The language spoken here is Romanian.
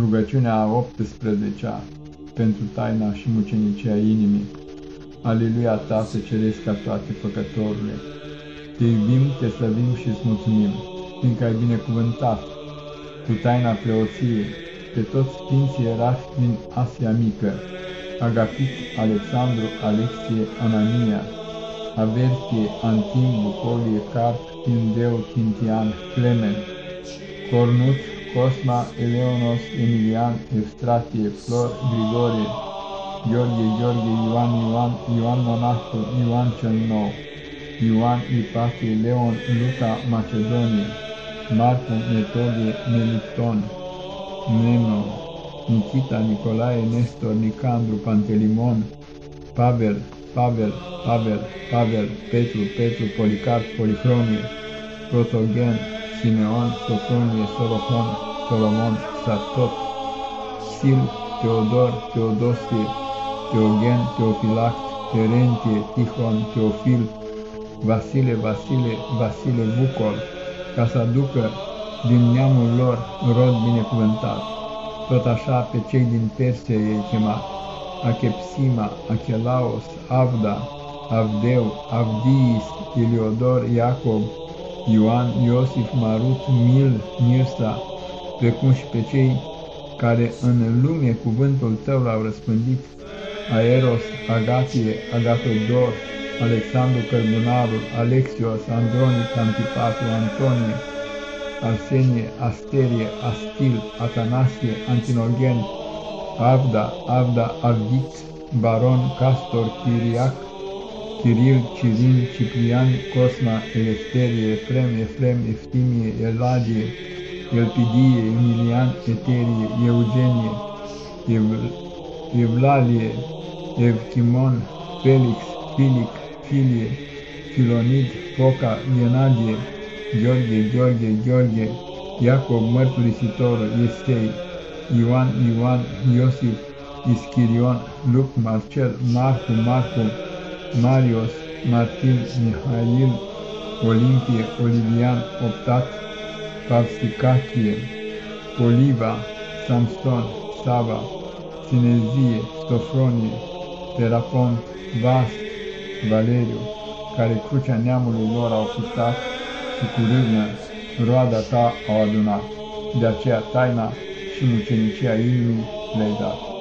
Rugăciunea a 18-a pentru taina și mucenicia inimii. Aleluia, Tată Ceresc ca toate păcătorile! Te iubim, te slăvim și îți mulțumim, fiindcă ai binecuvântat cu taina preoției pe toți sfinții erași din Asia Mică, Agapit, Alexandru, Alexie, Anania, Avertie, Antim, Bucolie, Cart, Tindeu, Tintian, Clement, Cornut, Cosma, Eleonos, Emilian, Evstratie, Flor, Grigorie, Gheorghe, Gheorghe, Ioan, Ioan, Ioan Monahul, Ioan cel Nou, Ioan Ipatie, Leon, Luca, Macedonie, Marcu, Metodie, Melipton, Neno, Nikita, Nicolae, Nestor, Nicandru, Pantelimon, Pavel, Pavel, Pavel, Pavel, Petru, Petru, Policarp, Polifronie, Protogen, Simeon, Sofronie, Solomon, Solomon, Satot, Sil, Teodor, Teodosie, Teogen, Teofilact, Terentie, Tihon, Teofil, Vasile, Vasile, Vasile Bucol, ca să aducă din neamul lor rod binecuvântat. Tot așa pe cei din Persia ei chemat, Achepsima, Achelaos, Avda, Avdeu, Avdiis, Iliodor, Iacob, Ioan, Iosif, Marut, Mil, Mirsa, precum și pe cei care în lume cuvântul tău l-au răspândit, Aeros, Agatie, Agatodor, Alexandru Cărbunarul, Alexios, Andronic, Antipatru, Antonie, Arsenie, Asterie, Astil, Atanasie, Antinogen, Avda, Avda, Avdit, Baron, Castor, Chiriac, Chiril, Cirin, Ciprian, Cosma, Elefterie, Efrem, Efrem, Eftimie, Eladie, Elpidie, Emilian, Eterie, Eugenie, Ev Evlalie, Evchimon, Felix, Filic, Filie, Filonid, Foca, Genadie, Gheorghe, Gheorghe, Gheorghe, Iacob, Mărturisitorul, Iesei, Ioan, Ioan, Iosif, Ischirion, Luc, Marcel, Marcu, Marcu, Marios, Martin, Mihail, Olimpie, Olivian, Optat, Pavsicachie, Poliva, Samson, Sava, Sinezie, Stofronie, Terapont, Vas, Valeriu, care crucea neamului lor au purtat și cu râvnă roada ta au adunat. De aceea taina și mucenicia inimii le-ai dat.